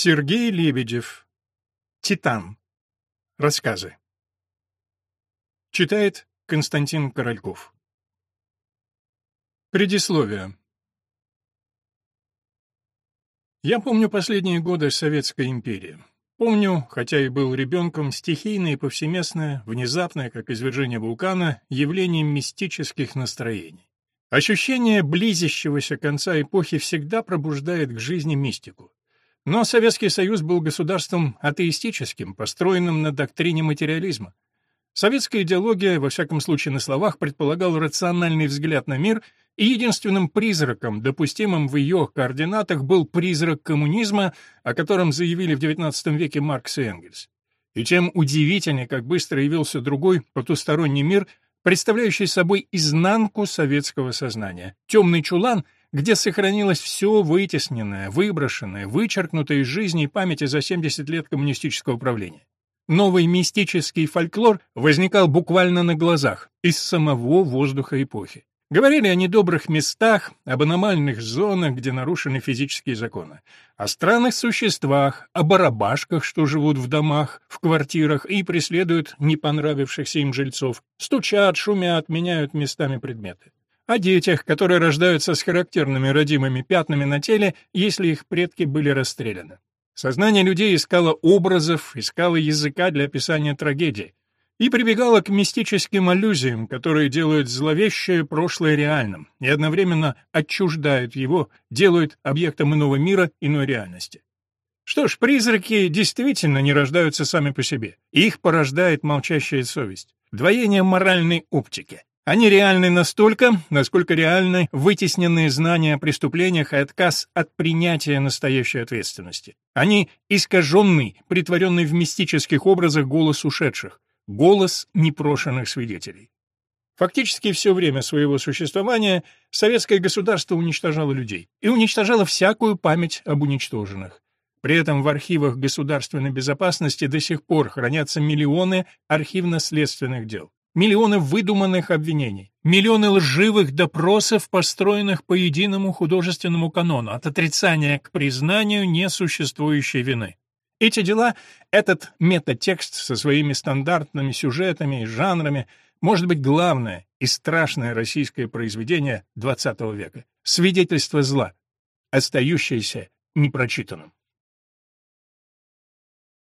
Сергей Лебедев. Титан. Рассказы. Читает Константин Корольков. Предисловие. Я помню последние годы Советской империи. Помню, хотя и был ребенком, стихийное и повсеместное, внезапное, как извержение вулкана, явление мистических настроений. Ощущение близящегося конца эпохи всегда пробуждает к жизни мистику. Но Советский Союз был государством атеистическим, построенным на доктрине материализма. Советская идеология, во всяком случае на словах, предполагала рациональный взгляд на мир, и единственным призраком, допустимым в ее координатах, был призрак коммунизма, о котором заявили в XIX веке Маркс и Энгельс. И тем удивительнее, как быстро явился другой, потусторонний мир, представляющий собой изнанку советского сознания. Темный чулан — где сохранилось все вытесненное, выброшенное, вычеркнутое из жизни и памяти за 70 лет коммунистического правления. Новый мистический фольклор возникал буквально на глазах, из самого воздуха эпохи. Говорили о недобрых местах, об аномальных зонах, где нарушены физические законы, о странных существах, о барабашках, что живут в домах, в квартирах и преследуют не понравившихся им жильцов, стучат, шумят, меняют местами предметы о детях, которые рождаются с характерными родимыми пятнами на теле, если их предки были расстреляны. Сознание людей искало образов, искало языка для описания трагедии и прибегало к мистическим аллюзиям, которые делают зловещее прошлое реальным и одновременно отчуждают его, делают объектом иного мира, иной реальности. Что ж, призраки действительно не рождаются сами по себе. Их порождает молчащая совесть, двоение моральной оптики. Они реальны настолько, насколько реальны вытесненные знания о преступлениях и отказ от принятия настоящей ответственности. Они искаженный, притворенный в мистических образах голос ушедших, голос непрошенных свидетелей. Фактически все время своего существования советское государство уничтожало людей и уничтожало всякую память об уничтоженных. При этом в архивах государственной безопасности до сих пор хранятся миллионы архивно-следственных дел. Миллионы выдуманных обвинений, миллионы лживых допросов, построенных по единому художественному канону, от отрицания к признанию несуществующей вины. Эти дела, этот метатекст со своими стандартными сюжетами и жанрами, может быть главное и страшное российское произведение XX века — свидетельство зла, остающееся непрочитанным.